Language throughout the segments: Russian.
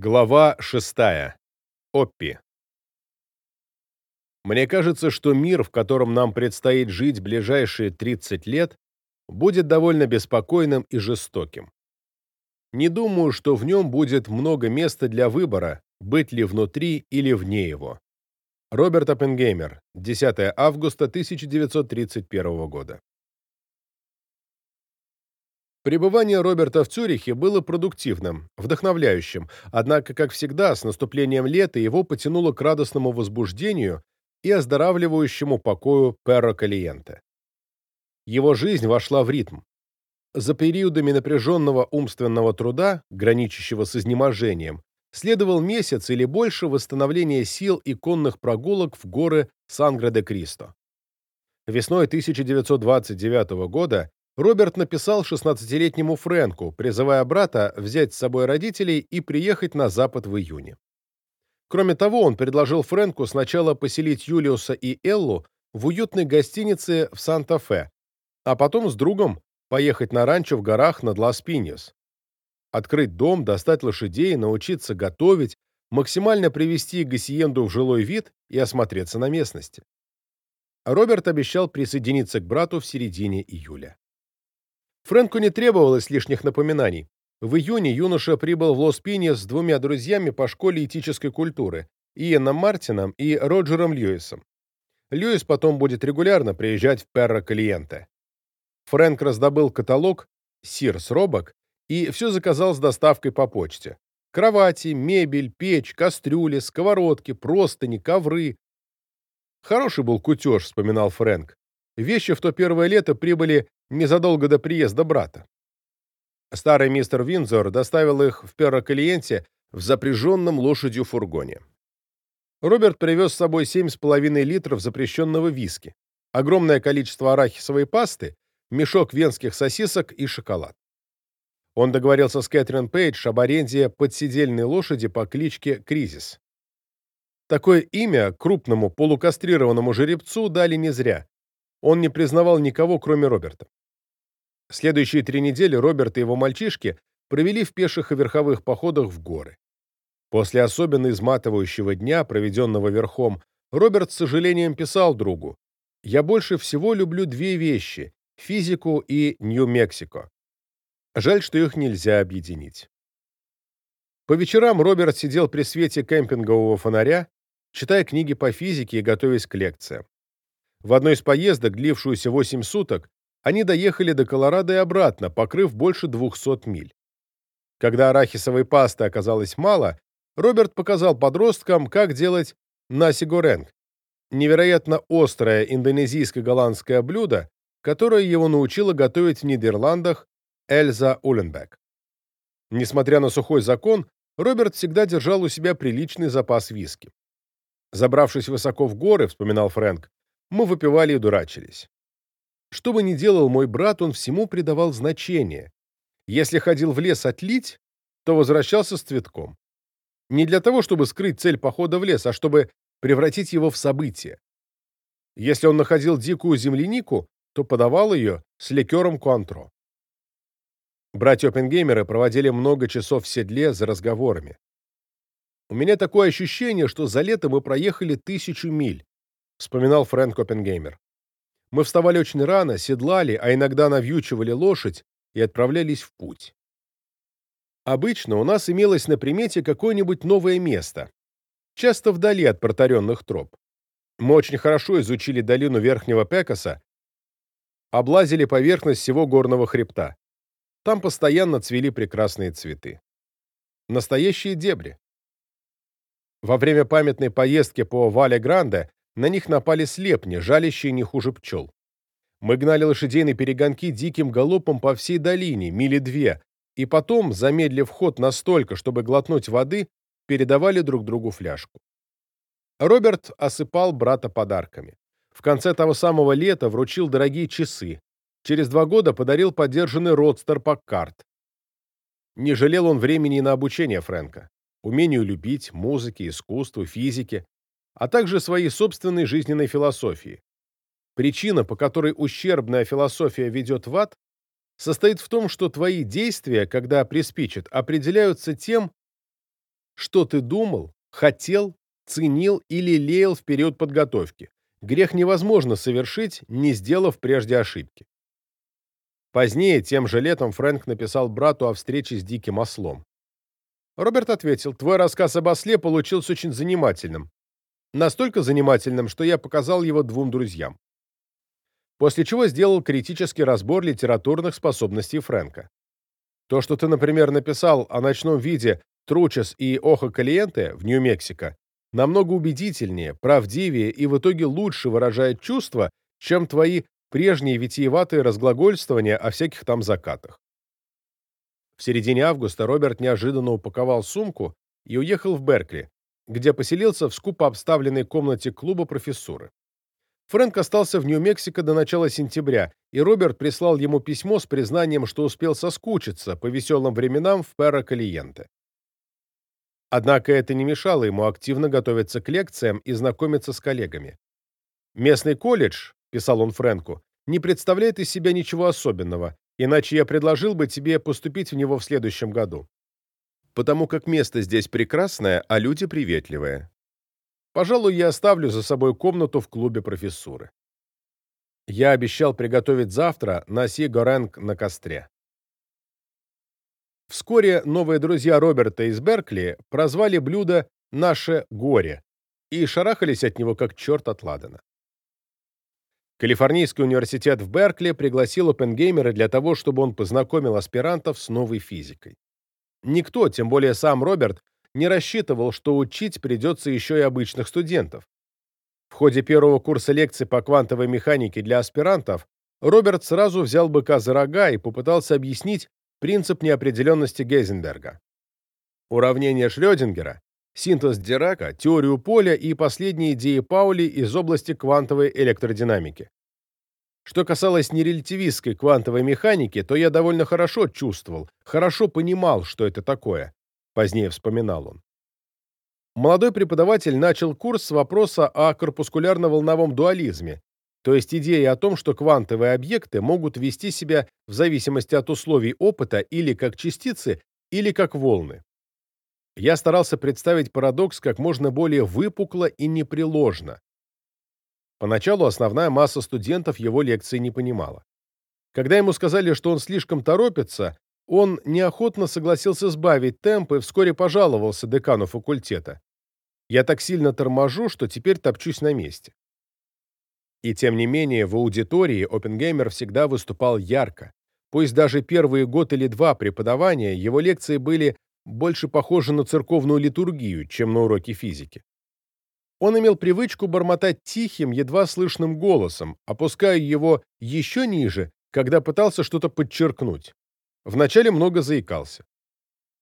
Глава 6. Оппи. Мне кажется, что мир, в котором нам предстоит жить ближайшие 30 лет, будет довольно беспокойным и жестоким. Не думаю, что в нем будет много места для выбора, быть ли внутри или вне его. Роберт Оппенгеймер, 10 августа 1931 года. Пребывание Роберта в Цюрихе было продуктивным, вдохновляющим, однако, как всегда, с наступлением лета его потянуло к радостному возбуждению и оздоравливающему покою Перро Калиенте. Его жизнь вошла в ритм. За периодами напряженного умственного труда, граничащего с изнеможением, следовал месяц или больше восстановления сил и конных прогулок в горы Сангре-де-Кристо. Весной 1929 года Роберт написал 16-летнему Фрэнку, призывая брата взять с собой родителей и приехать на Запад в июне. Кроме того, он предложил Фрэнку сначала поселить Юлиуса и Эллу в уютной гостинице в Санта-Фе, а потом с другом поехать на ранчо в горах над Лас-Пиньос. Открыть дом, достать лошадей, научиться готовить, максимально привести Гассиенду в жилой вид и осмотреться на местности. Роберт обещал присоединиться к брату в середине июля. Фрэнку не требовалось лишних напоминаний. В июне юноша прибыл в Лос-Пиньес с двумя друзьями по школе этической культуры – Иэном Мартином и Роджером Льюисом. Льюис потом будет регулярно приезжать в Перро Калиенте. Фрэнк раздобыл каталог «Сирс Робок» и все заказал с доставкой по почте. Кровати, мебель, печь, кастрюли, сковородки, простыни, ковры. Хороший был кутеж, вспоминал Фрэнк. Вещи в то первое лето прибыли незадолго до приезда брата. Старый мистер Винзор доставил их в Перрокалиенте в запряженном лошадью фургоне. Роберт привез с собой 7,5 литров запрещенного виски, огромное количество арахисовой пасты, мешок венских сосисок и шоколад. Он договорился с Кэтрин Пейдж об аренде подседельной лошади по кличке Кризис. Такое имя крупному полукастрированному жеребцу дали не зря. Он не признавал никого, кроме Роберта. Следующие три недели Роберт и его мальчишки провели в пеших и верховых походах в горы. После особенно изматывающего дня, проведенного верхом, Роберт с сожалением писал другу «Я больше всего люблю две вещи — физику и Нью-Мексико. Жаль, что их нельзя объединить». По вечерам Роберт сидел при свете кемпингового фонаря, читая книги по физике и готовясь к лекциям. В одной из поездок, длившуюся 8 суток, они доехали до Колорадо и обратно, покрыв больше 200 миль. Когда арахисовой пасты оказалось мало, Роберт показал подросткам, как делать наси-горенг, невероятно острое индонезийско-голландское блюдо, которое его научила готовить в Нидерландах Эльза Уленбек. Несмотря на сухой закон, Роберт всегда держал у себя приличный запас виски. Забравшись высоко в горы, вспоминал Фрэнк, мы выпивали и дурачились. Что бы ни делал мой брат, он всему придавал значение. Если ходил в лес отлить, то возвращался с цветком. Не для того, чтобы скрыть цель похода в лес, а чтобы превратить его в событие. Если он находил дикую землянику, то подавал ее с ликером Куантро. Братья Оппенгеймеры проводили много часов в седле за разговорами. «У меня такое ощущение, что за лето мы проехали тысячу миль», вспоминал Фрэнк Оппенгеймер. Мы вставали очень рано, седлали, а иногда навьючивали лошадь и отправлялись в путь. Обычно у нас имелось на примете какое-нибудь новое место, часто вдали от протаренных троп. Мы очень хорошо изучили долину Верхнего Пекаса, облазили поверхность всего горного хребта. Там постоянно цвели прекрасные цветы. Настоящие дебри. Во время памятной поездки по Вале-Гранде на них напали слепни, жалящие не хуже пчел. Мы гнали лошадей на перегонки диким галопом по всей долине, мили две, и потом, замедлив ход настолько, чтобы глотнуть воды, передавали друг другу фляжку. Роберт осыпал брата подарками. В конце того самого лета вручил дорогие часы. Через два года подарил подержанный родстер Паккарт. Не жалел он времени на обучение Фрэнка. Умению любить, музыке, искусству, физике а также своей собственной жизненной философии. Причина, по которой ущербная философия ведет в ад, состоит в том, что твои действия, когда приспичат, определяются тем, что ты думал, хотел, ценил или лелеял в период подготовки. Грех невозможно совершить, не сделав прежде ошибки. Позднее, тем же летом, Фрэнк написал брату о встрече с диким ослом. Роберт ответил, «Твой рассказ об осле получился очень занимательным. Настолько занимательным, что я показал его двум друзьям. После чего сделал критический разбор литературных способностей Фрэнка. То, что ты, например, написал о ночном виде Тручес и Охо Калиенте в Нью-Мексико, намного убедительнее, правдивее и в итоге лучше выражает чувства, чем твои прежние витиеватые разглагольствования о всяких там закатах. В середине августа Роберт неожиданно упаковал сумку и уехал в Беркли, где поселился в скупо обставленной комнате клуба профессуры. Фрэнк остался в Нью-Мексико до начала сентября, и Роберт прислал ему письмо с признанием, что успел соскучиться по веселым временам в Перро Калиенте. Однако это не мешало ему активно готовиться к лекциям и знакомиться с коллегами. «Местный колледж», — писал он Фрэнку, — «не представляет из себя ничего особенного, иначе я предложил бы тебе поступить в него в следующем году. Потому как место здесь прекрасное, а люди приветливые. Пожалуй, я оставлю за собой комнату в клубе профессуры. Я обещал приготовить завтра наси горенг на костре. Вскоре новые друзья Роберта из Беркли прозвали блюдо «Наше горе» и шарахались от него как черт от Ладана. Калифорнийский университет в Беркли пригласил Оппенгеймера для того, чтобы он познакомил аспирантов с новой физикой. Никто, тем более сам Роберт, не рассчитывал, что учить придется еще и обычных студентов. В ходе первого курса лекций по квантовой механике для аспирантов Роберт сразу взял быка за рога и попытался объяснить, принцип неопределенности Гейзенберга, уравнение Шрёдингера, синтез Дирака, теорию поля и последние идеи Паули из области квантовой электродинамики. Что касалось нерелятивистской квантовой механики, то я довольно хорошо чувствовал, хорошо понимал, что это такое, позднее вспоминал он. Молодой преподаватель начал курс с вопроса о корпускулярно-волновом дуализме, то есть идея о том, что квантовые объекты могут вести себя в зависимости от условий опыта или как частицы, или как волны. Я старался представить парадокс как можно более выпукло и непреложно. Поначалу основная масса студентов его лекции не понимала. Когда ему сказали, что он слишком торопится, он неохотно согласился сбавить темп и вскоре пожаловался декану факультета. «Я так сильно торможу, что теперь топчусь на месте». И тем не менее, в аудитории Оппенгеймер всегда выступал ярко. Пусть даже первые год или два преподавания его лекции были больше похожи на церковную литургию, чем на уроки физики. Он имел привычку бормотать тихим, едва слышным голосом, опуская его еще ниже, когда пытался что-то подчеркнуть. Вначале много заикался.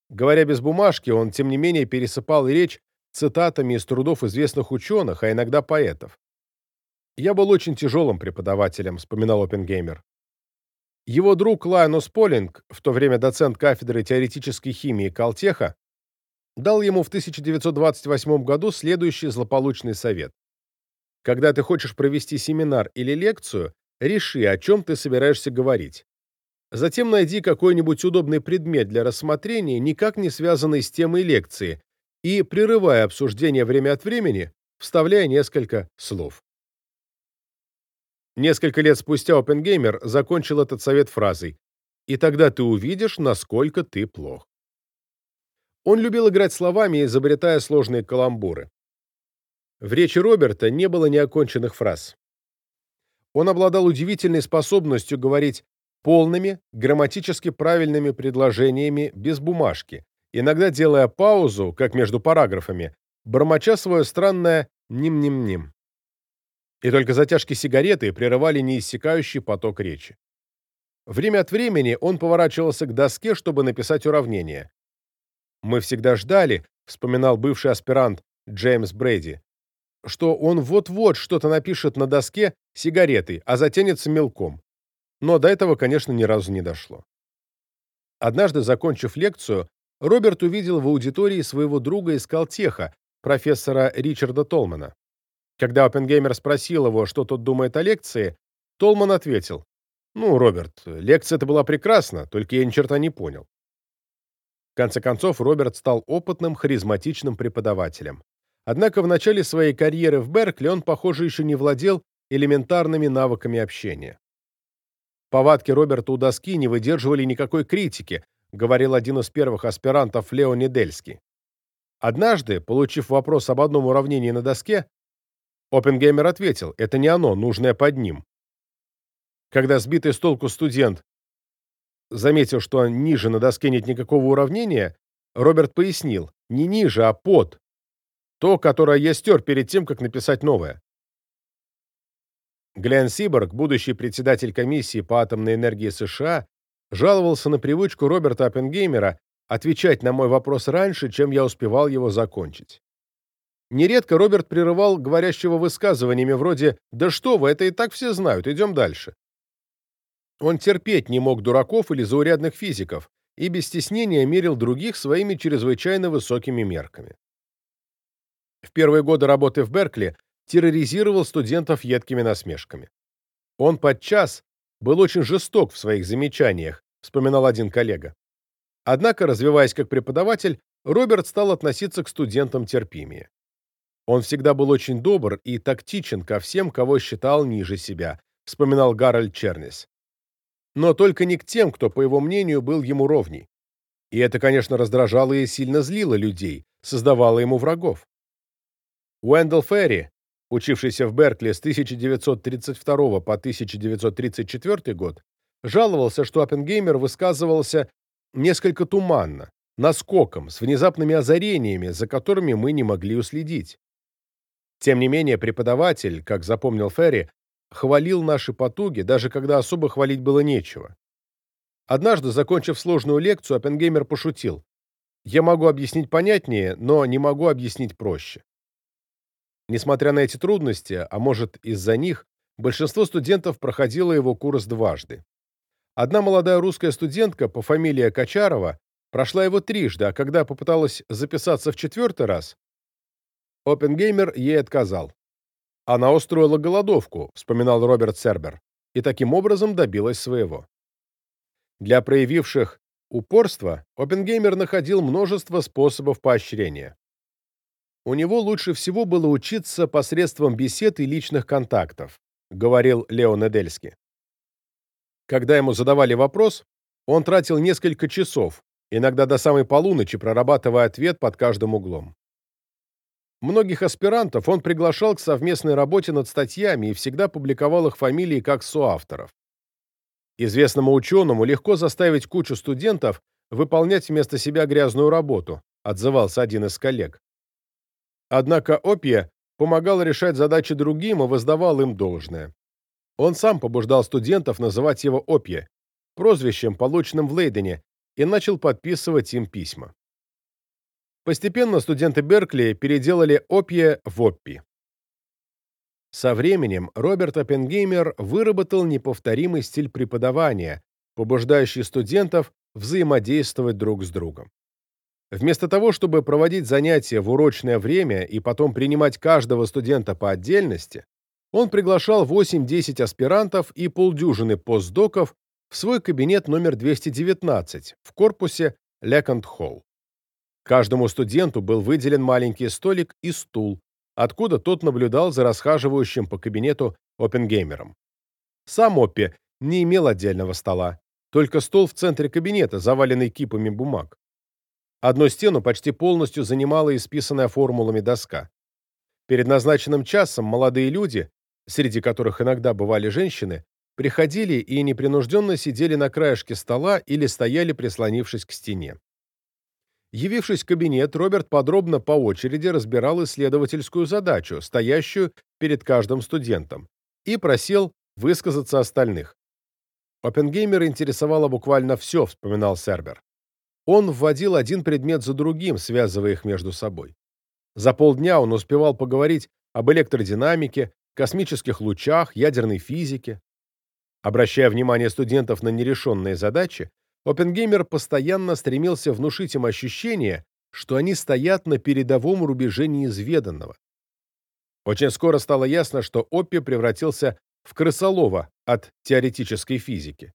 Говоря без бумажки, он, тем не менее, пересыпал речь цитатами из трудов известных ученых, а иногда поэтов. «Я был очень тяжелым преподавателем», — вспоминал Оппенгеймер. Его друг Лайонус Полинг, в то время доцент кафедры теоретической химии Калтеха, дал ему в 1928 году следующий злополучный совет. Когда ты хочешь провести семинар или лекцию, реши, о чем ты собираешься говорить. Затем найди какой-нибудь удобный предмет для рассмотрения, никак не связанный с темой лекции, и, прерывая обсуждение время от времени, вставляя несколько слов. Несколько лет спустя Оппенгеймер закончил этот совет фразой «И тогда ты увидишь, насколько ты плох». Он любил играть словами, изобретая сложные каламбуры. В речи Роберта не было неоконченных фраз. Он обладал удивительной способностью говорить полными, грамматически правильными предложениями без бумажки, иногда делая паузу, как между параграфами, бормоча свое странное «ним-ним-ним» и только затяжки сигареты прерывали неиссякающий поток речи. Время от времени он поворачивался к доске, чтобы написать уравнение. «Мы всегда ждали», — вспоминал бывший аспирант Джеймс Брейди, что он вот-вот что-то напишет на доске сигаретой, а затянется мелком. Но до этого, конечно, ни разу не дошло. Однажды, закончив лекцию, Роберт увидел в аудитории своего друга из Калтеха, профессора Ричарда Толмана. Когда Оппенгеймер спросил его, что тот думает о лекции, Толман ответил, «Ну, Роберт, лекция-то была прекрасна, только я ни черта не понял». Конце концов, Роберт стал опытным, харизматичным преподавателем. Однако в начале своей карьеры в Беркли он, похоже, еще не владел элементарными навыками общения. Повадки Роберта у доски не выдерживали никакой критики, говорил один из первых аспирантов Лео Недельский. Однажды, получив вопрос об одном уравнении на доске, Оппенгеймер ответил, это не оно, нужное под ним. Когда сбитый с толку студент заметил, что ниже на доске нет никакого уравнения, Роберт пояснил, не ниже, а под. То, которое я стер перед тем, как написать новое. Глен Сиборг, будущий председатель комиссии по атомной энергии США, жаловался на привычку Роберта Оппенгеймера отвечать на мой вопрос раньше, чем я успевал его закончить. Нередко Роберт прерывал говорящего высказываниями вроде «Да что вы, это и так все знают, идем дальше». Он терпеть не мог дураков или заурядных физиков и без стеснения мерил других своими чрезвычайно высокими мерками. В первые годы работы в Беркли терроризировал студентов едкими насмешками. Он подчас был очень жесток в своих замечаниях, вспоминал один коллега. Однако, развиваясь как преподаватель, Роберт стал относиться к студентам терпимее. Он всегда был очень добр и тактичен ко всем, кого считал ниже себя, вспоминал Гарольд Чернис. Но только не к тем, кто, по его мнению, был ему ровней. И это, конечно, раздражало и сильно злило людей, создавало ему врагов. Уэндell Ферри, учившийся в Беркли с 1932 по 1934 год, жаловался, что Оппенгеймер высказывался несколько туманно, наскоком, с внезапными озарениями, за которыми мы не могли уследить. Тем не менее, преподаватель, как запомнил Ферри, хвалил наши потуги, даже когда особо хвалить было нечего. Однажды, закончив сложную лекцию, Оппенгеймер пошутил. «Я могу объяснить понятнее, но не могу объяснить проще». Несмотря на эти трудности, а может из-за них, большинство студентов проходило его курс дважды. Одна молодая русская студентка по фамилии Качарова прошла его трижды, а когда попыталась записаться в четвертый раз, Оппенгеймер ей отказал. Она устроила голодовку, вспоминал Роберт Сербер, и таким образом добилась своего. Для проявивших упорство Оппенгеймер находил множество способов поощрения. У него лучше всего было учиться посредством бесед и личных контактов, говорил Лео Недельски. Когда ему задавали вопрос, он тратил несколько часов, иногда до самой полуночи, прорабатывая ответ под каждым углом. Многих аспирантов он приглашал к совместной работе над статьями и всегда публиковал их фамилии как соавторов. Известному ученому легко заставить кучу студентов выполнять вместо себя грязную работу, отзывался один из коллег. Однако Опия помогал решать задачи другим и воздавал им должное. Он сам побуждал студентов называть его Опия, прозвищем, полученным в Лейдене, и начал подписывать им письма. Постепенно студенты Беркли переделали Опия в Оппи. Со временем Роберт Оппенгеймер выработал неповторимый стиль преподавания, побуждающий студентов взаимодействовать друг с другом. Вместо того, чтобы проводить занятия в урочное время и потом принимать каждого студента по отдельности, он приглашал 8-10 аспирантов и полдюжины постдоков в свой кабинет номер 219 в корпусе Лекант-Холл. Каждому студенту был выделен маленький столик и стул, откуда тот наблюдал за расхаживающим по кабинету опенгеймером. Сам Оппи не имел отдельного стола, только стол в центре кабинета, заваленный кипами бумаг. Одну стену почти полностью занимала исписанная формулами доска. Перед назначенным часом молодые люди, среди которых иногда бывали женщины, приходили и непринужденно сидели на краешке стола или стояли, прислонившись к стене. Явившись в кабинет, Роберт подробно по очереди разбирал исследовательскую задачу, стоящую перед каждым студентом, и просил высказаться остальных. Оппенгеймера интересовало буквально все, вспоминал Сербер. Он вводил один предмет за другим, связывая их между собой. За полдня он успевал поговорить об электродинамике, космических лучах, ядерной физике. Обращая внимание студентов на нерешенные задачи, Оппенгеймер постоянно стремился внушить им ощущение, что они стоят на передовом рубеже неизведанного. Очень скоро стало ясно, что Оппи превратился в крысолова от теоретической физики.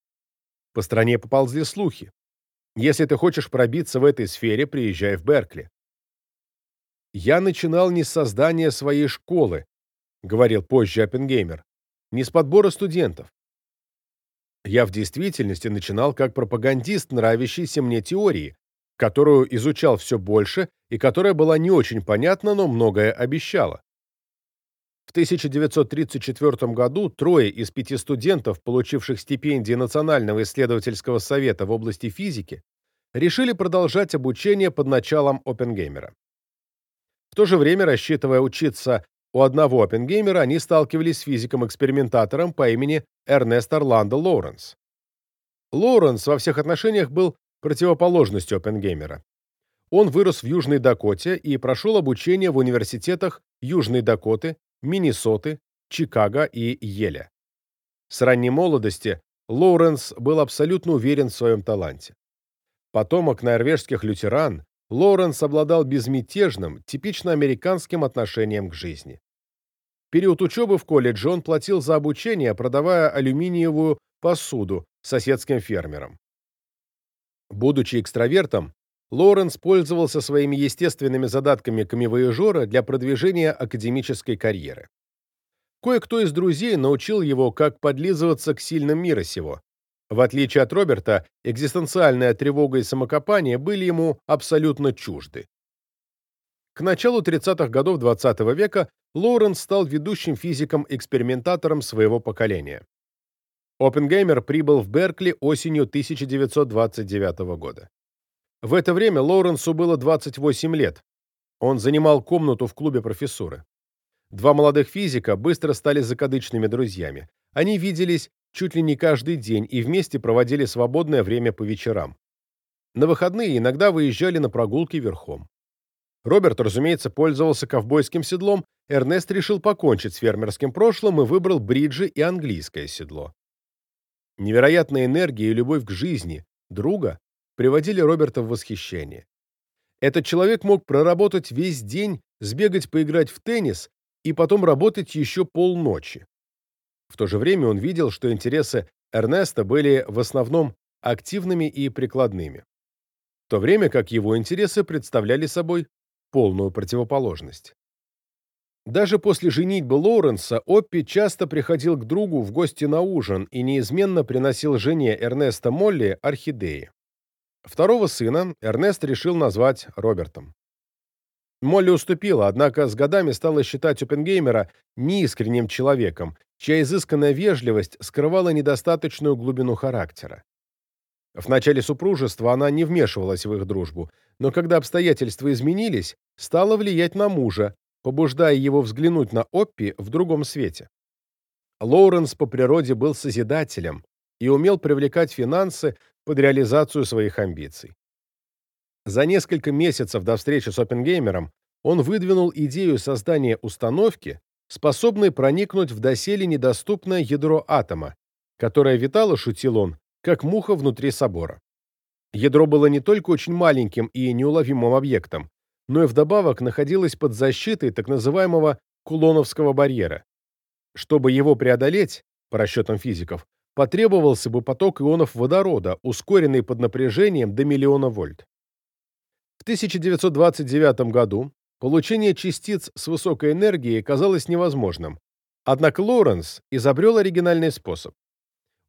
По стране поползли слухи. Если ты хочешь пробиться в этой сфере, приезжай в Беркли. Я начинал не с создания своей школы, говорил позже Оппенгеймер, не с подбора студентов. Я в действительности начинал как пропагандист нравящейся мне теории, которую изучал все больше и которая была не очень понятна, но многое обещала. В 1934 году трое из пяти студентов, получивших стипендии Национального исследовательского совета в области физики, решили продолжать обучение под началом Оппенгеймера. В то же время, рассчитывая учиться у одного Оппенгеймера, они сталкивались с физиком-экспериментатором по имени Эрнест Орландо Лоуренс. Лоуренс во всех отношениях был противоположностью Оппенгеймера. Он вырос в Южной Дакоте и прошел обучение в университетах Южной Дакоты, Миннесоты, Чикаго и Йеля. С ранней молодости Лоуренс был абсолютно уверен в своем таланте. Потомок норвежских лютеран, Лоуренс обладал безмятежным, типично американским отношением к жизни. В период учебы в колледже он платил за обучение, продавая алюминиевую посуду соседским фермерам. Будучи экстравертом, Лоуренс пользовался своими естественными задатками камевояжера для продвижения академической карьеры. Кое-кто из друзей научил его, как подлизываться к сильным мира сего, в отличие от Роберта, экзистенциальная тревога и самокопание были ему абсолютно чужды. К началу 30-х годов XX -го века Лоуренс стал ведущим физиком-экспериментатором своего поколения. Оппенгеймер прибыл в Беркли осенью 1929 года. В это время Лоуренсу было 28 лет. Он занимал комнату в клубе профессуры. Два молодых физика быстро стали закадычными друзьями. Они виделись чуть ли не каждый день и вместе проводили свободное время по вечерам. На выходные иногда выезжали на прогулки верхом. Роберт, разумеется, пользовался ковбойским седлом, Эрнест решил покончить с фермерским прошлым и выбрал бриджи и английское седло. Невероятная энергия и любовь к жизни друга приводили Роберта в восхищение. Этот человек мог проработать весь день, сбегать поиграть в теннис и потом работать еще полночи. В то же время он видел, что интересы Эрнеста были в основном активными и прикладными, в то время как его интересы представляли собой полную противоположность. Даже после женитьбы Лоуренса Оппи часто приходил к другу в гости на ужин и неизменно приносил жене Эрнеста Молли орхидеи. Второго сына Эрнест решил назвать Робертом. Молли уступила, однако с годами стала считать Оппенгеймера неискренним человеком, чья изысканная вежливость скрывала недостаточную глубину характера. В начале супружества она не вмешивалась в их дружбу, но когда обстоятельства изменились, стала влиять на мужа, побуждая его взглянуть на Оппи в другом свете. Лоуренс по природе был созидателем и умел привлекать финансы под реализацию своих амбиций. За несколько месяцев до встречи с Оппенгеймером он выдвинул идею создания установки, способной проникнуть в доселе недоступное ядро атома, которое витало, шутил он, как муха внутри собора. Ядро было не только очень маленьким и неуловимым объектом, но и вдобавок находилось под защитой так называемого Кулоновского барьера. Чтобы его преодолеть, по расчетам физиков, потребовался бы поток ионов водорода, ускоренный под напряжением до миллиона вольт. В 1929 году получение частиц с высокой энергией казалось невозможным, однако Лоуренс изобрел оригинальный способ.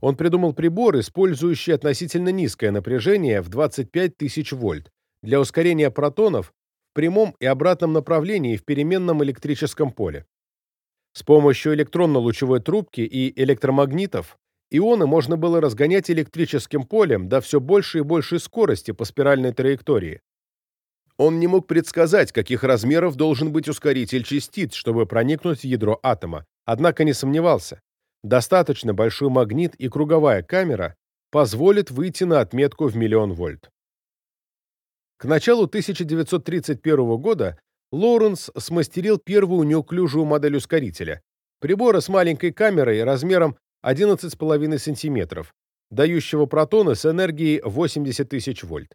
Он придумал прибор, использующий относительно низкое напряжение в 25 тысяч вольт для ускорения протонов в прямом и обратном направлении в переменном электрическом поле. С помощью электронно-лучевой трубки и электромагнитов ионы можно было разгонять электрическим полем до все большей и большей скорости по спиральной траектории, он не мог предсказать, каких размеров должен быть ускоритель частиц, чтобы проникнуть в ядро атома, однако не сомневался. Достаточно большой магнит и круговая камера позволят выйти на отметку в миллион вольт. К началу 1931 года Лоуренс смастерил первую неуклюжую модель ускорителя, прибора с маленькой камерой размером 11,5 см, дающего протоны с энергией 80 тысяч вольт.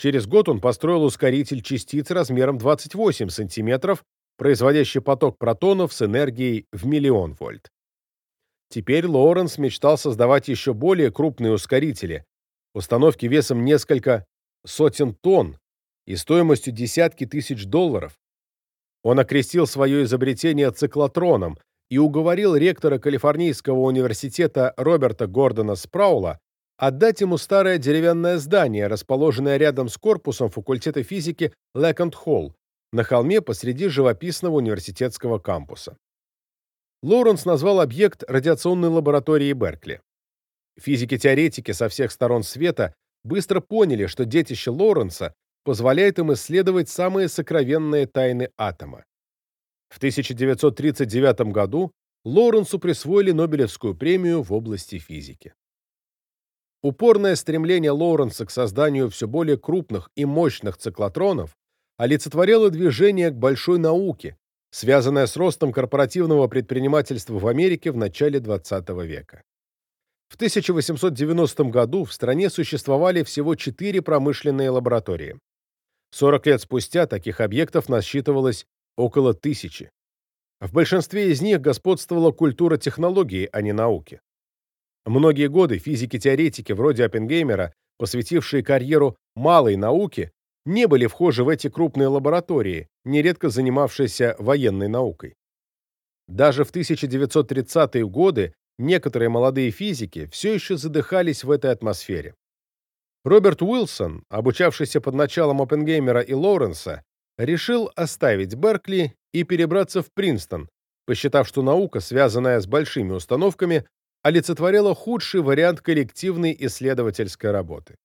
Через год он построил ускоритель частиц размером 28 см, производящий поток протонов с энергией в миллион вольт. Теперь Лоуренс мечтал создавать еще более крупные ускорители, установки весом несколько сотен тонн и стоимостью десятки тысяч долларов. Он окрестил свое изобретение циклотроном и уговорил ректора Калифорнийского университета Роберта Гордона Спраула отдать ему старое деревянное здание, расположенное рядом с корпусом факультета физики Леконд-Холл на холме посреди живописного университетского кампуса. Лоуренс назвал объект радиационной лабораторией Беркли. Физики-теоретики со всех сторон света быстро поняли, что детище Лоуренса позволяет им исследовать самые сокровенные тайны атома. В 1939 году Лоуренсу присвоили Нобелевскую премию в области физики. Упорное стремление Лоуренса к созданию все более крупных и мощных циклотронов олицетворяло движение к большой науке, связанное с ростом корпоративного предпринимательства в Америке в начале XX века. В 1890 году в стране существовали всего четыре промышленные лаборатории. 40 лет спустя таких объектов насчитывалось около тысячи. В большинстве из них господствовала культура технологии, а не науки. Многие годы физики-теоретики вроде Оппенгеймера, посвятившие карьеру малой науке, не были вхожи в эти крупные лаборатории, нередко занимавшиеся военной наукой. Даже в 1930-е годы некоторые молодые физики все еще задыхались в этой атмосфере. Роберт Уилсон, обучавшийся под началом Оппенгеймера и Лоуренса, решил оставить Беркли и перебраться в Принстон, посчитав, что наука, связанная с большими установками, олицетворяла худший вариант коллективной исследовательской работы.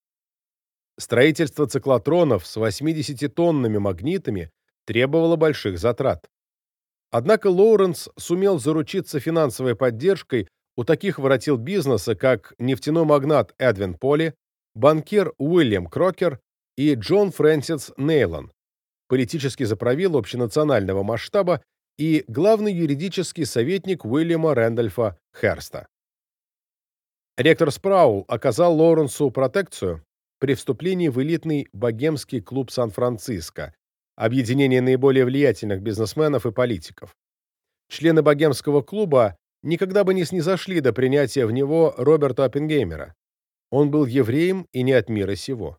Строительство циклотронов с 80-тонными магнитами требовало больших затрат. Однако Лоуренс сумел заручиться финансовой поддержкой у таких воротил бизнеса, как нефтяной магнат Эдвин Поли, банкир Уильям Крокер и Джон Фрэнсис Нейлон, политический заправил общенационального масштаба и главный юридический советник Уильяма Рэндольфа Херста. Ректор Спраул оказал Лоуренсу протекцию при вступлении в элитный богемский клуб Сан-Франциско, объединение наиболее влиятельных бизнесменов и политиков. Члены богемского клуба никогда бы не снизошли до принятия в него Роберта Оппенгеймера. Он был евреем и не от мира сего.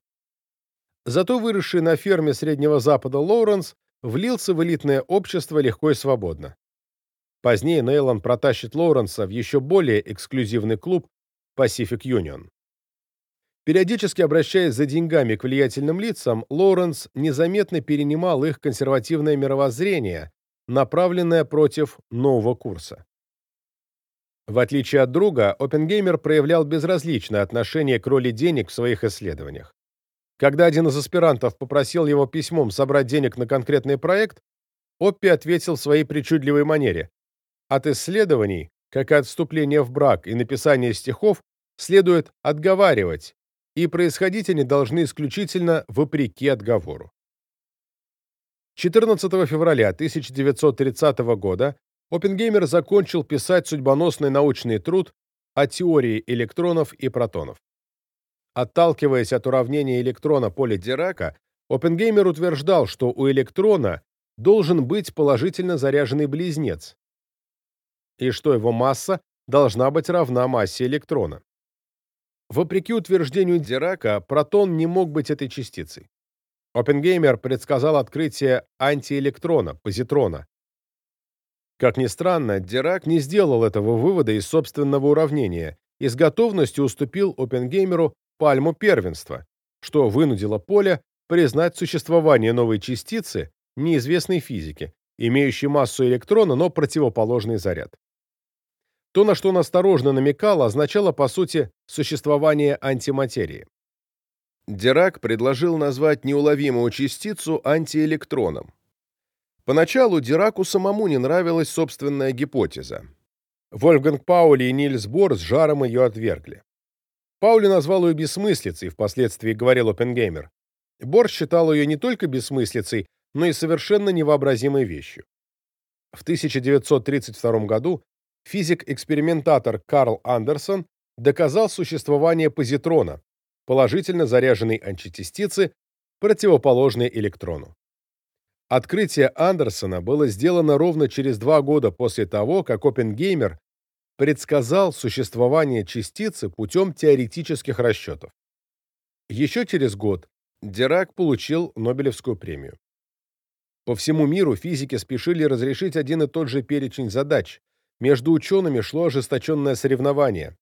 Зато выросший на ферме Среднего Запада Лоуренс влился в элитное общество легко и свободно. Позднее Нейлон протащит Лоуренса в еще более эксклюзивный клуб Pacific Union. Периодически обращаясь за деньгами к влиятельным лицам, Лоуренс незаметно перенимал их консервативное мировоззрение, направленное против нового курса. В отличие от друга, Оппенгеймер проявлял безразличное отношение к роли денег в своих исследованиях. Когда один из аспирантов попросил его письмом собрать денег на конкретный проект, Оппи ответил в своей причудливой манере. От исследований, как и от вступления в брак и написания стихов, следует отговаривать, и происходить они должны исключительно вопреки отговору. 14 февраля 1930 года Оппенгеймер закончил писать судьбоносный научный труд о теории электронов и протонов. Отталкиваясь от уравнения электрона поля Дирака, Оппенгеймер утверждал, что у электрона должен быть положительно заряженный близнец, и что его масса должна быть равна массе электрона. Вопреки утверждению Дирака, протон не мог быть этой частицей. Оппенгеймер предсказал открытие антиэлектрона, позитрона. Как ни странно, Дирак не сделал этого вывода из собственного уравнения и с готовностью уступил Оппенгеймеру пальму первенства, что вынудило Поля признать существование новой частицы неизвестной физики, имеющей массу электрона, но противоположный заряд. То, на что он осторожно намекал, означало, по сути, существование антиматерии. Дирак предложил назвать неуловимую частицу антиэлектроном. Поначалу Дираку самому не нравилась собственная гипотеза. Вольфганг Паули и Нильс Бор с жаром ее отвергли. Паули назвал ее бессмыслицей, впоследствии говорил Оппенгеймер. Борщ считал ее не только бессмыслицей, но и совершенно невообразимой вещью. В 1932 году физик-экспериментатор Карл Андерсон доказал существование позитрона, положительно заряженной античастицы, противоположной электрону. Открытие Андерсона было сделано ровно через два года после того, как Оппенгеймер предсказал существование частицы путем теоретических расчетов. Еще через год Дирак получил Нобелевскую премию. По всему миру физики спешили разрешить один и тот же перечень задач. Между учеными шло ожесточенное соревнование.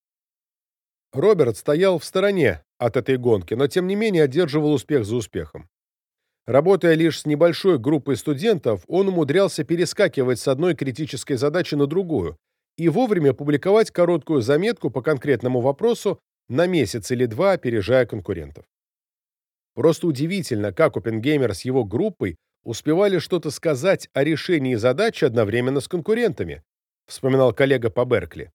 Роберт стоял в стороне от этой гонки, но тем не менее одерживал успех за успехом. Работая лишь с небольшой группой студентов, он умудрялся перескакивать с одной критической задачи на другую и вовремя публиковать короткую заметку по конкретному вопросу на месяц или два, опережая конкурентов. Просто удивительно, как Оппенгеймер с его группой успевали что-то сказать о решении задачи одновременно с конкурентами, вспоминал коллега по Беркли.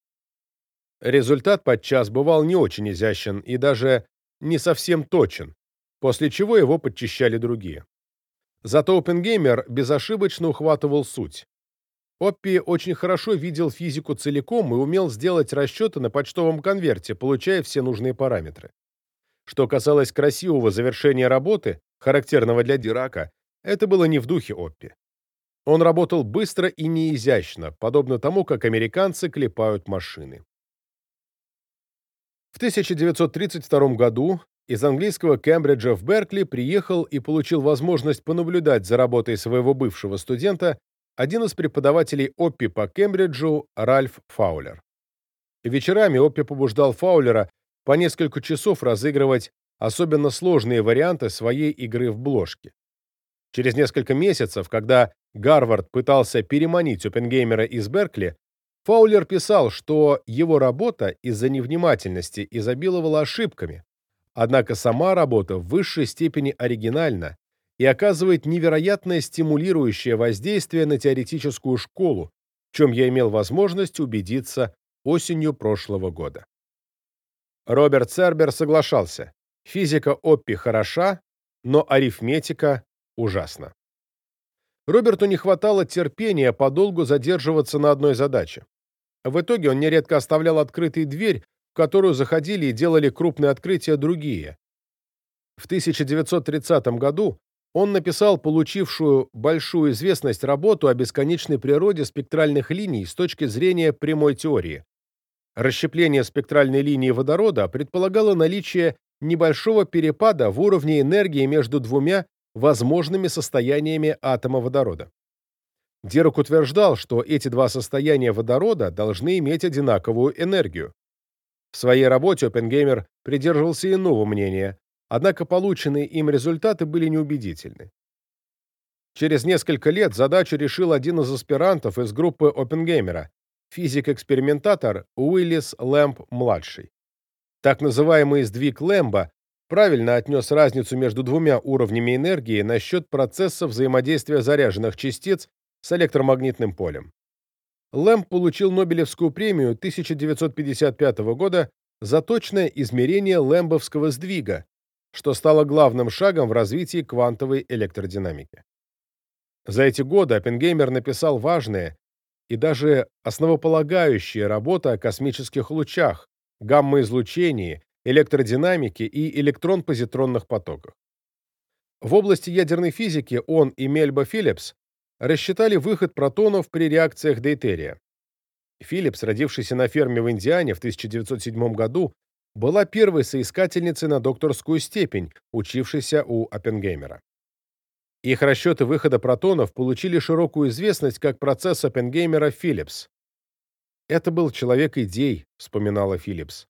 Результат подчас бывал не очень изящен и даже не совсем точен, после чего его подчищали другие. Зато Оппенгеймер безошибочно ухватывал суть. Оппи очень хорошо видел физику целиком и умел сделать расчеты на почтовом конверте, получая все нужные параметры. Что касалось красивого завершения работы, характерного для Дирака, это было не в духе Оппи. Он работал быстро и неизящно, подобно тому, как американцы клепают машины. В 1932 году из английского Кембриджа в Беркли приехал и получил возможность понаблюдать за работой своего бывшего студента один из преподавателей Оппи по Кембриджу Ральф Фаулер. Вечерами Оппи побуждал Фаулера по несколько часов разыгрывать особенно сложные варианты своей игры в бложки. Через несколько месяцев, когда Гарвард пытался переманить Оппенгеймера из Беркли, Фаулер писал, что его работа из-за невнимательности изобиловала ошибками, однако сама работа в высшей степени оригинальна и оказывает невероятное стимулирующее воздействие на теоретическую школу, в чем я имел возможность убедиться осенью прошлого года. Роберт Цербер соглашался. Физика Оппи хороша, но арифметика ужасна. Роберту не хватало терпения подолгу задерживаться на одной задаче. В итоге он нередко оставлял открытой дверь, в которую заходили и делали крупные открытия другие. В 1930 году он написал получившую большую известность работу о бесконечной природе спектральных линий с точки зрения прямой теории. Расщепление спектральной линии водорода предполагало наличие небольшого перепада в уровне энергии между двумя возможными состояниями атома водорода. Дирок утверждал, что эти два состояния водорода должны иметь одинаковую энергию. В своей работе Оппенгеймер придерживался иного мнения, однако полученные им результаты были неубедительны. Через несколько лет задачу решил один из аспирантов из группы Оппенгеймера, физик-экспериментатор Уиллис Лэмп-младший. Так называемый сдвиг Лэмба правильно отнес разницу между двумя уровнями энергии на счет процесса взаимодействия заряженных частиц с электромагнитным полем. Лэмп получил Нобелевскую премию 1955 года за точное измерение лэмбовского сдвига, что стало главным шагом в развитии квантовой электродинамики. За эти годы Оппенгеймер написал важные и даже основополагающие работы о космических лучах, гамма-излучении, электродинамике и электрон-позитронных потоках. В области ядерной физики он и Мельба Филлипс рассчитали выход протонов при реакциях дейтерия. Филлипс, родившийся на ферме в Индиане в 1907 году, была первой соискательницей на докторскую степень, учившейся у Оппенгеймера. Их расчеты выхода протонов получили широкую известность как процесс Оппенгеймера-Филлипс. «Это был человек идей», — вспоминала Филлипс.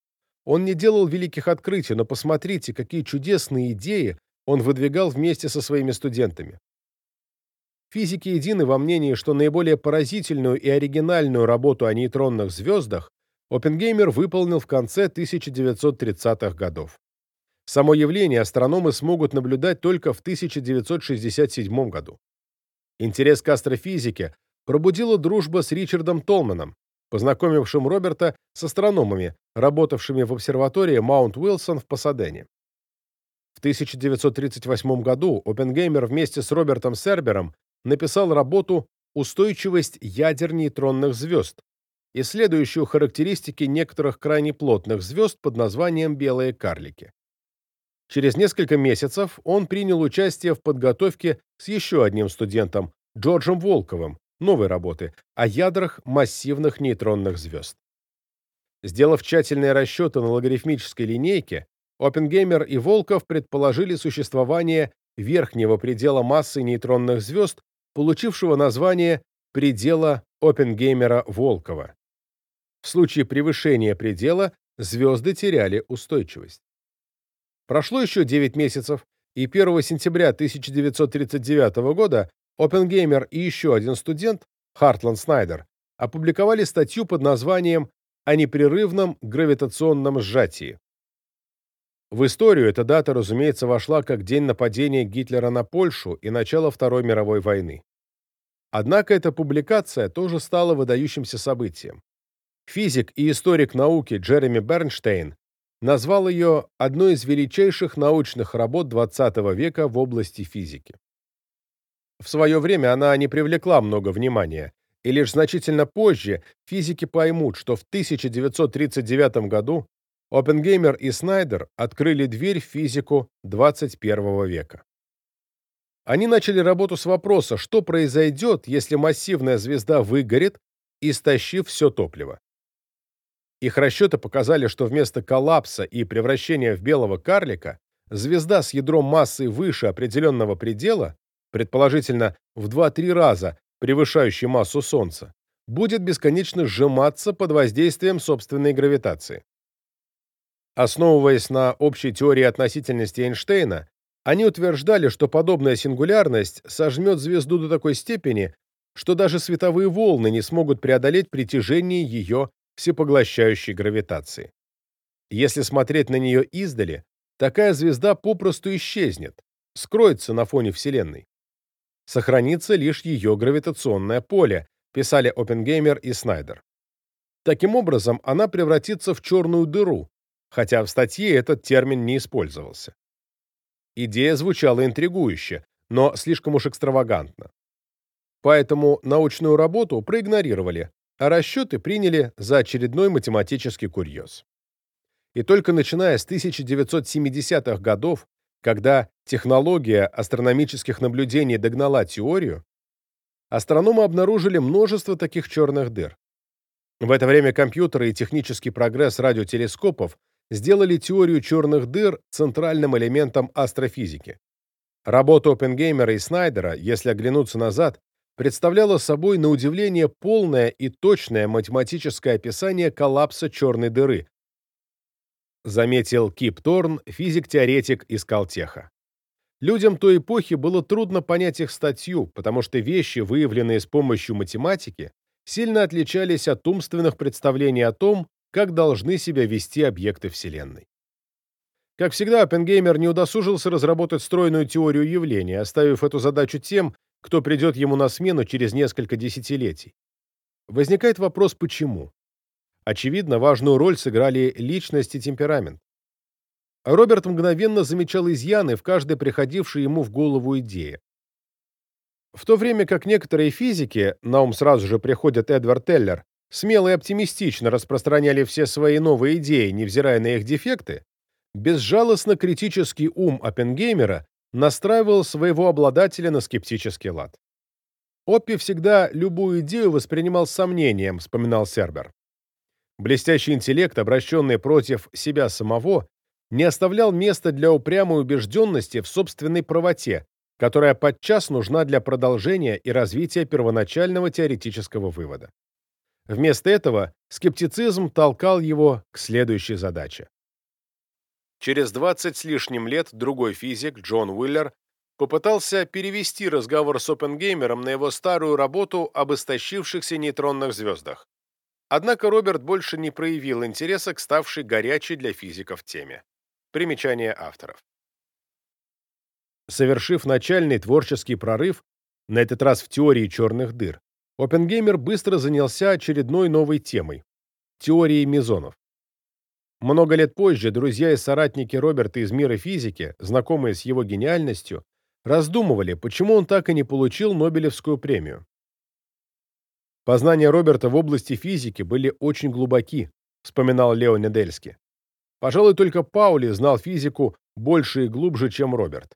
Он не делал великих открытий, но посмотрите, какие чудесные идеи он выдвигал вместе со своими студентами. Физики едины во мнении, что наиболее поразительную и оригинальную работу о нейтронных звездах Оппенгеймер выполнил в конце 1930-х годов. Само явление астрономы смогут наблюдать только в 1967 году. Интерес к астрофизике пробудила дружба с Ричардом Толманом, познакомившим Роберта с астрономами, работавшими в обсерватории Маунт-Уилсон в Пасадене. В 1938 году Оппенгеймер вместе с Робертом Сербером написал работу «Устойчивость ядер нейтронных звезд», исследующую характеристики некоторых крайне плотных звезд под названием «белые карлики». Через несколько месяцев он принял участие в подготовке с еще одним студентом, Джорджем Волковым, новой работы о ядрах массивных нейтронных звезд. Сделав тщательные расчеты на логарифмической линейке, Оппенгеймер и Волков предположили существование верхнего предела массы нейтронных звезд, получившего название предела Оппенгеймера-Волкова. В случае превышения предела звезды теряли устойчивость. Прошло еще 9 месяцев, и 1 сентября 1939 года Оппенгеймер и еще один студент, Хартланд Снайдер, опубликовали статью под названием «О непрерывном гравитационном сжатии». В историю эта дата, разумеется, вошла как день нападения Гитлера на Польшу и начало Второй мировой войны. Однако эта публикация тоже стала выдающимся событием. Физик и историк науки Джереми Бернштейн назвал ее одной из величайших научных работ XX века в области физики. В свое время она не привлекла много внимания, и лишь значительно позже физики поймут, что в 1939 году Оппенгеймер и Снайдер открыли дверь в физику 21 века. Они начали работу с вопроса, что произойдет, если массивная звезда выгорит, истощив все топливо. Их расчеты показали, что вместо коллапса и превращения в белого карлика звезда с ядром массой выше определенного предела, предположительно в 2-3 раза превышающей массу Солнца, будет бесконечно сжиматься под воздействием собственной гравитации. Основываясь на общей теории относительности Эйнштейна, они утверждали, что подобная сингулярность сожмет звезду до такой степени, что даже световые волны не смогут преодолеть притяжение ее всепоглощающей гравитации. Если смотреть на нее издали, такая звезда попросту исчезнет, скроется на фоне Вселенной. Сохранится лишь ее гравитационное поле, писали Оппенгеймер и Снайдер. Таким образом, она превратится в черную дыру, хотя в статье этот термин не использовался. Идея звучала интригующе, но слишком уж экстравагантно. Поэтому научную работу проигнорировали, а расчеты приняли за очередной математический курьез. И только начиная с 1970-х годов, когда технология астрономических наблюдений догнала теорию, астрономы обнаружили множество таких черных дыр. В это время компьютеры и технический прогресс радиотелескопов сделали теорию черных дыр центральным элементом астрофизики. Работа Оппенгеймера и Снайдера, если оглянуться назад, представляла собой на удивление полное и точное математическое описание коллапса черной дыры, заметил Кип Торн, физик-теоретик из Калтеха. Людям той эпохи было трудно понять их статью, потому что вещи, выявленные с помощью математики, сильно отличались от умственных представлений о том, как должны себя вести объекты Вселенной. Как всегда, Оппенгеймер не удосужился разработать стройную теорию явления, оставив эту задачу тем, кто придет ему на смену через несколько десятилетий. Возникает вопрос «почему?». Очевидно, важную роль сыграли личность и темперамент. Роберт мгновенно замечал изъяны в каждой приходившей ему в голову идее. В то время как некоторые физики, на ум сразу же приходят Эдвард Теллер, смело и оптимистично распространяли все свои новые идеи, невзирая на их дефекты, безжалостно критический ум Оппенгеймера настраивал своего обладателя на скептический лад. Оппи всегда любую идею воспринимал с сомнением, вспоминал Сербер. Блестящий интеллект, обращенный против себя самого, не оставлял места для упрямой убежденности в собственной правоте, которая подчас нужна для продолжения и развития первоначального теоретического вывода. Вместо этого скептицизм толкал его к следующей задаче. Через 20 с лишним лет другой физик, Джон Уиллер, попытался перевести разговор с Оппенгеймером на его старую работу об истощившихся нейтронных звездах. Однако Роберт больше не проявил интереса к ставшей горячей для физиков теме. Примечание авторов. Совершив начальный творческий прорыв, на этот раз в теории черных дыр, Оппенгеймер быстро занялся очередной новой темой – теорией мезонов. Много лет позже друзья и соратники Роберта из мира физики, знакомые с его гениальностью, раздумывали, почему он так и не получил Нобелевскую премию. Познания Роберта в области физики были очень глубоки, вспоминал Лео Недельски. Пожалуй, только Паули знал физику больше и глубже, чем Роберт.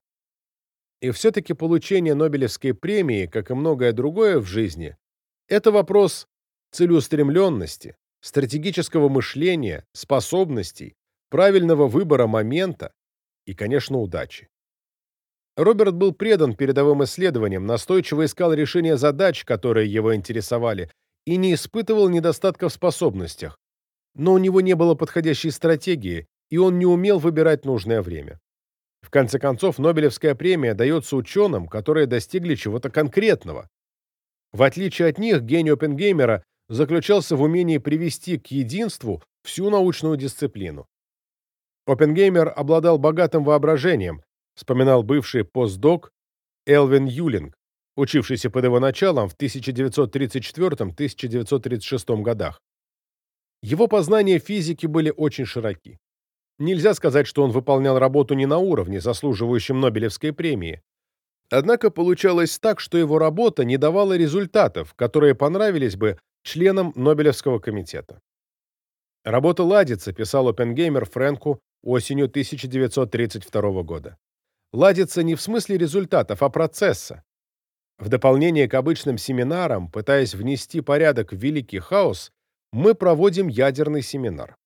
И все-таки получение Нобелевской премии, как и многое другое в жизни, это вопрос целеустремленности, стратегического мышления, способностей, правильного выбора момента и, конечно, удачи. Роберт был предан передовым исследованиям, настойчиво искал решения задач, которые его интересовали, и не испытывал недостатков в способностях. Но у него не было подходящей стратегии, и он не умел выбирать нужное время. В конце концов, Нобелевская премия дается ученым, которые достигли чего-то конкретного. В отличие от них, гений Оппенгеймера заключался в умении привести к единству всю научную дисциплину. Оппенгеймер обладал богатым воображением, вспоминал бывший постдок Элвин Юлинг, учившийся под его началом в 1934-1936 годах. Его познания физики были очень широки. Нельзя сказать, что он выполнял работу не на уровне, заслуживающем Нобелевской премии. Однако получалось так, что его работа не давала результатов, которые понравились бы членам Нобелевского комитета. Работа ладится, писал Оппенгеймер Фрэнку осенью 1932 года. Ладится не в смысле результатов, а процесса. В дополнение к обычным семинарам, пытаясь внести порядок в великий хаос, мы проводим ядерный семинар.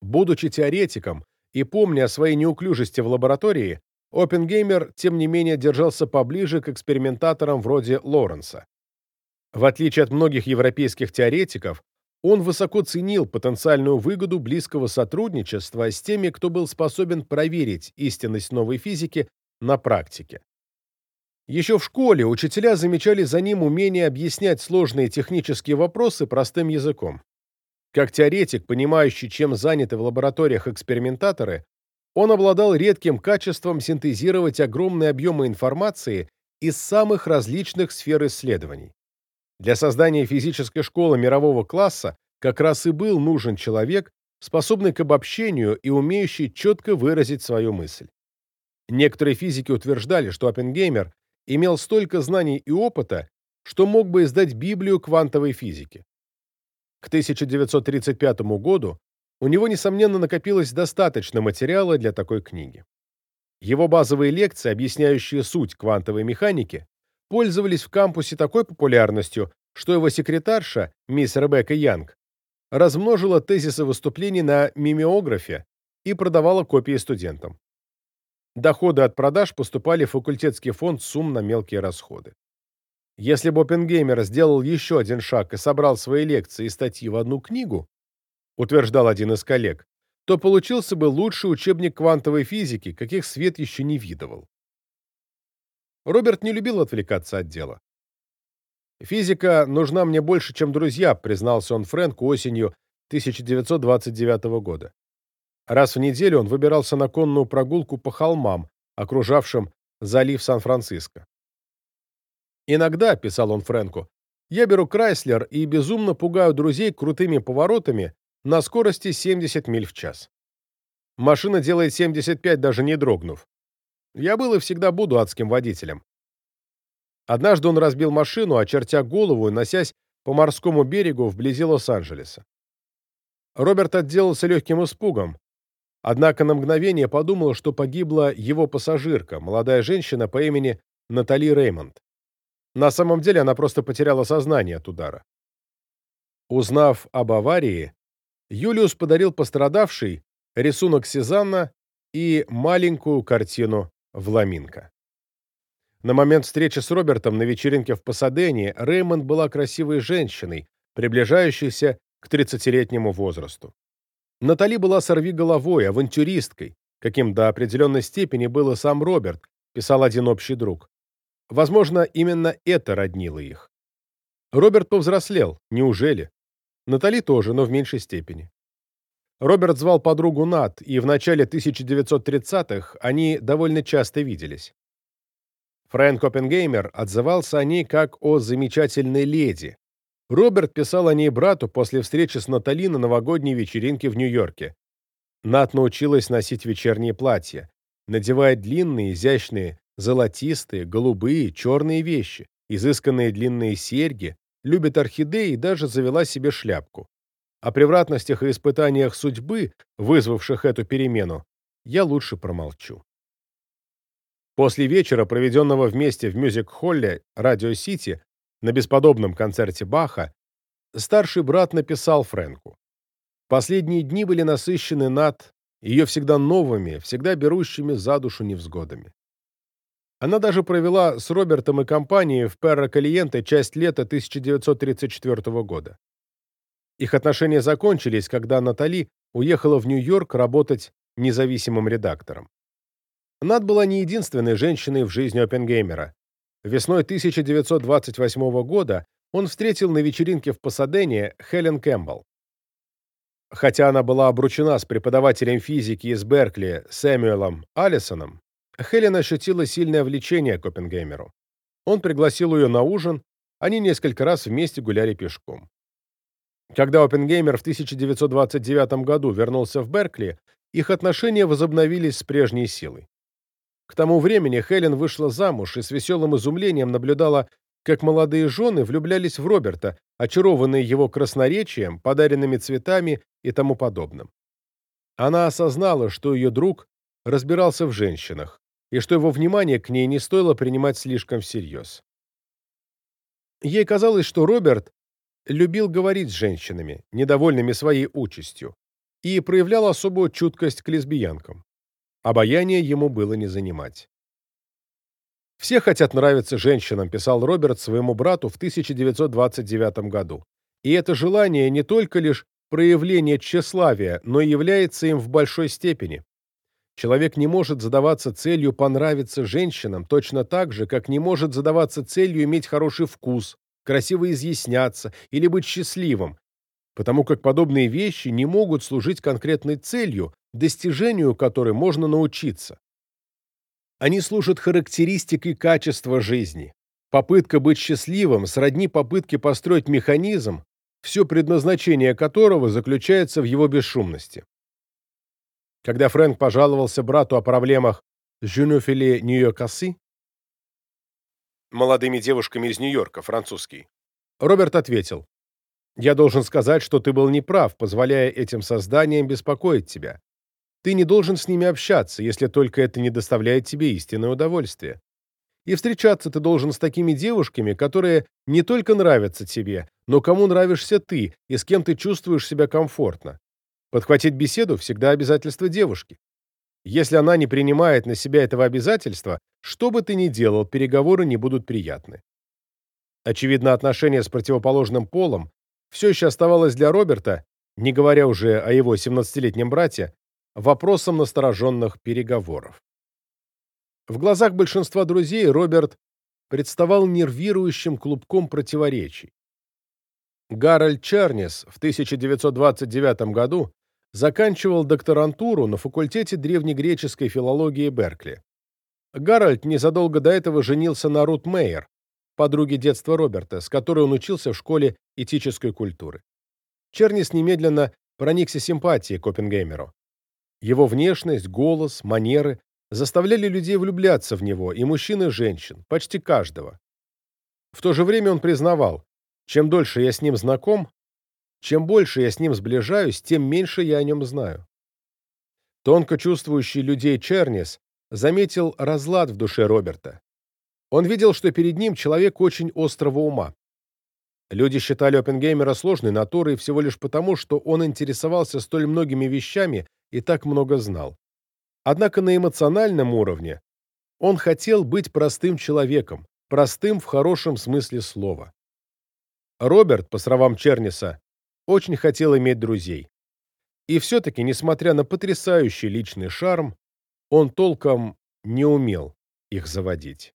Будучи теоретиком и помня о своей неуклюжести в лаборатории, Оппенгеймер, тем не менее, держался поближе к экспериментаторам вроде Лоренса. В отличие от многих европейских теоретиков, он высоко ценил потенциальную выгоду близкого сотрудничества с теми, кто был способен проверить истинность новой физики на практике. Еще в школе учителя замечали за ним умение объяснять сложные технические вопросы простым языком. Как теоретик, понимающий, чем заняты в лабораториях экспериментаторы, он обладал редким качеством синтезировать огромные объемы информации из самых различных сфер исследований. Для создания физической школы мирового класса как раз и был нужен человек, способный к обобщению и умеющий четко выразить свою мысль. Некоторые физики утверждали, что Оппенгеймер имел столько знаний и опыта, что мог бы издать Библию квантовой физики. К 1935 году у него, несомненно, накопилось достаточно материала для такой книги. Его базовые лекции, объясняющие суть квантовой механики, пользовались в кампусе такой популярностью, что его секретарша, мисс Ребекка Янг, размножила тезисы выступлений на мимеографе и продавала копии студентам. Доходы от продаж поступали в факультетский фонд сумм на мелкие расходы. Если бы Оппенгеймер сделал еще один шаг и собрал свои лекции и статьи в одну книгу, утверждал один из коллег, то получился бы лучший учебник квантовой физики, каких свет еще не видывал. Роберт не любил отвлекаться от дела. «Физика нужна мне больше, чем друзья», признался он Фрэнку осенью 1929 года. Раз в неделю он выбирался на конную прогулку по холмам, окружавшим залив Сан-Франциско. «Иногда», — писал он Фрэнку, — «я беру Крайслер и безумно пугаю друзей крутыми поворотами на скорости 70 миль в час. Машина делает 75, даже не дрогнув. Я был и всегда буду адским водителем. Однажды он разбил машину, очертя голову и носясь по морскому берегу вблизи Лос-Анджелеса. Роберт отделался легким испугом, однако на мгновение подумал, что погибла его пассажирка, молодая женщина по имени Натали Реймонд. На самом деле она просто потеряла сознание от удара. Узнав об аварии, Юлиус подарил пострадавшей рисунок Сезанна и маленькую картину Вламинка. На момент встречи с Робертом на вечеринке в Пасадене Реймонд была красивой женщиной, приближающейся к 30-летнему возрасту. Натали была сорвиголовой, авантюристкой, каким до определенной степени был и сам Роберт, писал один общий друг. Возможно, именно это роднило их. Роберт повзрослел, неужели? Натали тоже, но в меньшей степени. Роберт звал подругу Нат, и в начале 1930-х они довольно часто виделись. Фрэнк Оппенгеймер отзывался о ней как о замечательной леди. Роберт писал о ней брату после встречи с Натали на новогодней вечеринке в Нью-Йорке. Нат научилась носить вечерние платья, надевая длинные, изящные, золотистые, голубые, черные вещи, изысканные длинные серьги, любит орхидеи и даже завела себе шляпку. О превратностях и испытаниях судьбы, вызвавших эту перемену, я лучше промолчу. После вечера, проведенного вместе в мюзик-холле «Радио Сити» на бесподобном концерте Баха, старший брат написал Фрэнку. Последние дни были насыщены над ее всегда новыми, всегда берущими за душу невзгодами. Она даже провела с Робертом и компанией в Перро Калиенте часть лета 1934 года. Их отношения закончились, когда Натали уехала в Нью-Йорк работать независимым редактором. Над была не единственной женщиной в жизни Оппенгеймера. Весной 1928 года он встретил на вечеринке в Пасадене Хелен Кэмпбелл. Хотя она была обручена с преподавателем физики из Беркли Сэмюэлом Аллисоном, Хелен ощутила сильное влечение к Оппенгеймеру. Он пригласил ее на ужин, они несколько раз вместе гуляли пешком. Когда Оппенгеймер в 1929 году вернулся в Беркли, их отношения возобновились с прежней силой. К тому времени Хелен вышла замуж и с веселым изумлением наблюдала, как молодые жены влюблялись в Роберта, очарованные его красноречием, подаренными цветами и тому подобным. Она осознала, что ее друг разбирался в женщинах, и что его внимание к ней не стоило принимать слишком всерьез. Ей казалось, что Роберт любил говорить с женщинами, недовольными своей участью, и проявлял особую чуткость к лесбиянкам. Обаяние ему было не занимать. «Все хотят нравиться женщинам», писал Роберт своему брату в 1929 году. И это желание не только лишь проявление тщеславия, но и является им в большой степени. Человек не может задаваться целью понравиться женщинам точно так же, как не может задаваться целью иметь хороший вкус, красиво изъясняться или быть счастливым, потому как подобные вещи не могут служить конкретной целью, достижению которой можно научиться. Они служат характеристикой качества жизни. Попытка быть счастливым сродни попытке построить механизм, все предназначение которого заключается в его бесшумности. Когда Фрэнк пожаловался брату о проблемах Жюнофиле Нью-Йоркасы, молодыми девушками из Нью-Йорка, французский, Роберт ответил, «Я должен сказать, что ты был неправ, позволяя этим созданиям беспокоить тебя. Ты не должен с ними общаться, если только это не доставляет тебе истинное удовольствие. И встречаться ты должен с такими девушками, которые не только нравятся тебе, но кому нравишься ты и с кем ты чувствуешь себя комфортно. Подхватить беседу всегда обязательство девушки. Если она не принимает на себя этого обязательства, что бы ты ни делал, переговоры не будут приятны. Очевидно, отношение с противоположным полом все еще оставалось для Роберта, не говоря уже о его 17-летнем брате, вопросом настороженных переговоров. В глазах большинства друзей Роберт представал нервирующим клубком противоречий. Гарольд Чернис в 1929 году заканчивал докторантуру на факультете древнегреческой филологии Беркли. Гарольд незадолго до этого женился на Рут Мейер, подруге детства Роберта, с которой он учился в школе этической культуры. Чернис немедленно проникся симпатией к Оппенгеймеру. Его внешность, голос, манеры заставляли людей влюбляться в него, и мужчин, и женщин, почти каждого. В то же время он признавал, чем дольше я с ним знаком, чем больше я с ним сближаюсь, тем меньше я о нем знаю. Тонко чувствующий людей Чернис заметил разлад в душе Роберта. Он видел, что перед ним человек очень острого ума. Люди считали Оппенгеймера сложной натурой всего лишь потому, что он интересовался столь многими вещами и так много знал. Однако на эмоциональном уровне он хотел быть простым человеком, простым в хорошем смысле слова. Роберт, по словам Черниса, очень хотел иметь друзей. И все-таки, несмотря на потрясающий личный шарм, он толком не умел их заводить.